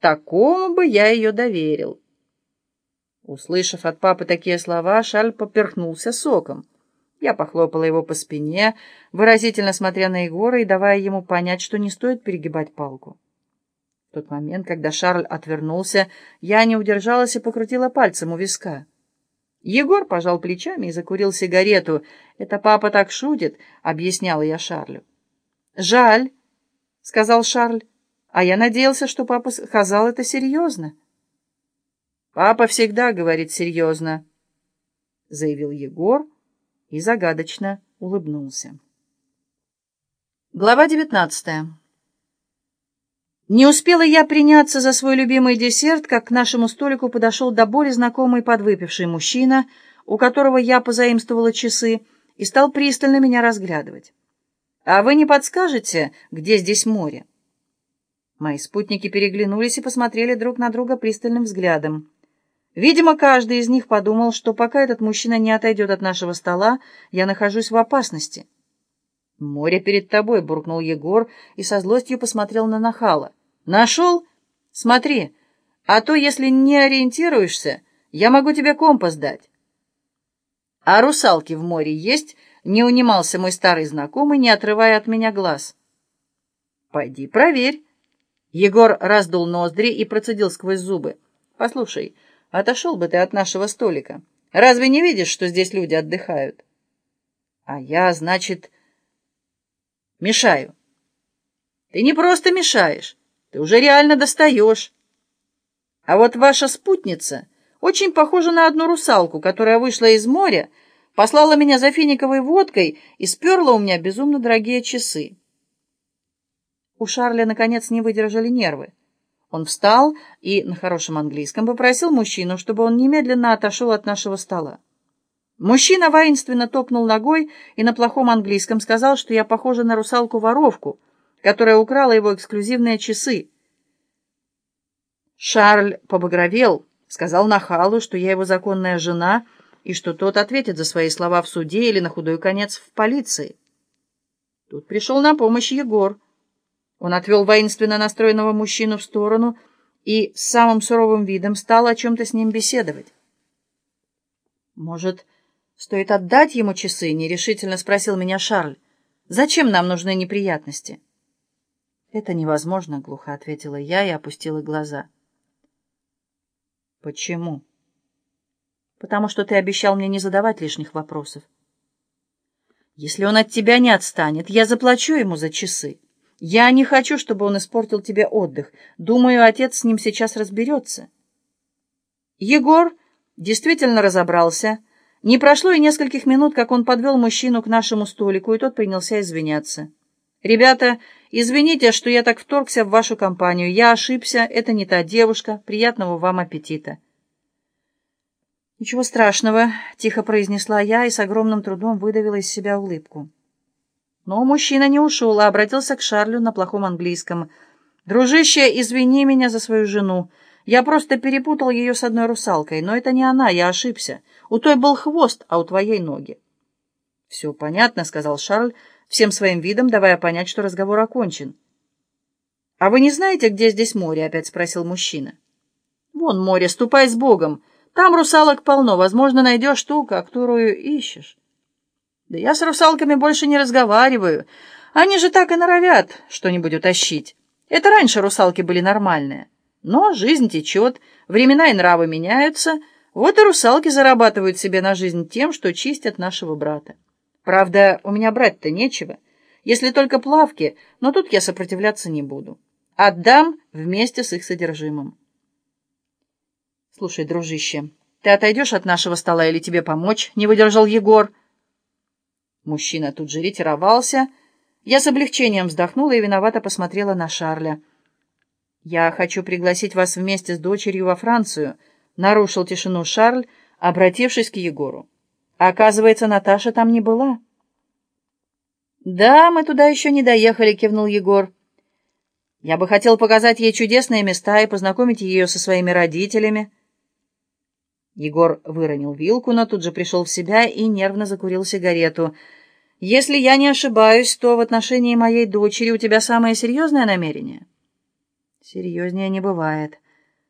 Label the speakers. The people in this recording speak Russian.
Speaker 1: Такому бы я ее доверил. Услышав от папы такие слова, Шарль поперхнулся соком. Я похлопала его по спине, выразительно смотря на Егора и давая ему понять, что не стоит перегибать палку. В тот момент, когда Шарль отвернулся, я не удержалась и покрутила пальцем у виска. Егор пожал плечами и закурил сигарету. «Это папа так шутит», — объясняла я Шарлю. «Жаль», — сказал Шарль, — «а я надеялся, что папа сказал это серьезно». «Папа всегда говорит серьезно», — заявил Егор и загадочно улыбнулся. Глава девятнадцатая. Не успела я приняться за свой любимый десерт, как к нашему столику подошел до боли знакомый подвыпивший мужчина, у которого я позаимствовала часы, и стал пристально меня разглядывать. «А вы не подскажете, где здесь море?» Мои спутники переглянулись и посмотрели друг на друга пристальным взглядом. Видимо, каждый из них подумал, что пока этот мужчина не отойдет от нашего стола, я нахожусь в опасности. «Море перед тобой», — буркнул Егор и со злостью посмотрел на нахала. Нашел? Смотри, а то, если не ориентируешься, я могу тебе компас дать. А русалки в море есть? Не унимался мой старый знакомый, не отрывая от меня глаз. Пойди проверь. Егор раздул ноздри и процедил сквозь зубы. Послушай, отошел бы ты от нашего столика. Разве не видишь, что здесь люди отдыхают? А я, значит, мешаю. Ты не просто мешаешь. Ты уже реально достаешь. А вот ваша спутница очень похожа на одну русалку, которая вышла из моря, послала меня за финиковой водкой и сперла у меня безумно дорогие часы. У Шарля, наконец, не выдержали нервы. Он встал и на хорошем английском попросил мужчину, чтобы он немедленно отошел от нашего стола. Мужчина воинственно топнул ногой и на плохом английском сказал, что я похожа на русалку-воровку, которая украла его эксклюзивные часы. Шарль побагровел, сказал Нахалу, что я его законная жена, и что тот ответит за свои слова в суде или на худой конец в полиции. Тут пришел на помощь Егор. Он отвел воинственно настроенного мужчину в сторону и с самым суровым видом стал о чем-то с ним беседовать. «Может, стоит отдать ему часы?» — нерешительно спросил меня Шарль. «Зачем нам нужны неприятности?» «Это невозможно», — глухо ответила я и опустила глаза. «Почему?» «Потому что ты обещал мне не задавать лишних вопросов. Если он от тебя не отстанет, я заплачу ему за часы. Я не хочу, чтобы он испортил тебе отдых. Думаю, отец с ним сейчас разберется». Егор действительно разобрался. Не прошло и нескольких минут, как он подвел мужчину к нашему столику, и тот принялся извиняться. «Ребята, извините, что я так вторгся в вашу компанию. Я ошибся, это не та девушка. Приятного вам аппетита». «Ничего страшного», — тихо произнесла я и с огромным трудом выдавила из себя улыбку. Но мужчина не ушел, а обратился к Шарлю на плохом английском. «Дружище, извини меня за свою жену. Я просто перепутал ее с одной русалкой, но это не она, я ошибся. У той был хвост, а у твоей ноги». «Все понятно», — сказал Шарль, — всем своим видом давая понять, что разговор окончен. «А вы не знаете, где здесь море?» — опять спросил мужчина. «Вон море, ступай с Богом. Там русалок полно, возможно, найдешь ту, которую ищешь». «Да я с русалками больше не разговариваю. Они же так и норовят что-нибудь утащить. Это раньше русалки были нормальные. Но жизнь течет, времена и нравы меняются, вот и русалки зарабатывают себе на жизнь тем, что чистят нашего брата». Правда, у меня брать-то нечего, если только плавки, но тут я сопротивляться не буду. Отдам вместе с их содержимым. Слушай, дружище, ты отойдешь от нашего стола или тебе помочь? Не выдержал Егор. Мужчина тут же ретировался. Я с облегчением вздохнула и виновато посмотрела на Шарля. «Я хочу пригласить вас вместе с дочерью во Францию», — нарушил тишину Шарль, обратившись к Егору. Оказывается, Наташа там не была. «Да, мы туда еще не доехали», — кивнул Егор. «Я бы хотел показать ей чудесные места и познакомить ее со своими родителями». Егор выронил вилку, но тут же пришел в себя и нервно закурил сигарету. «Если я не ошибаюсь, то в отношении моей дочери у тебя самое серьезное намерение?» Серьезнее не бывает.